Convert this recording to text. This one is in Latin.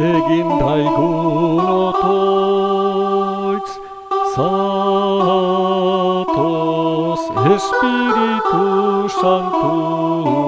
egin daigun otoitz satos Espiritu Sanctus.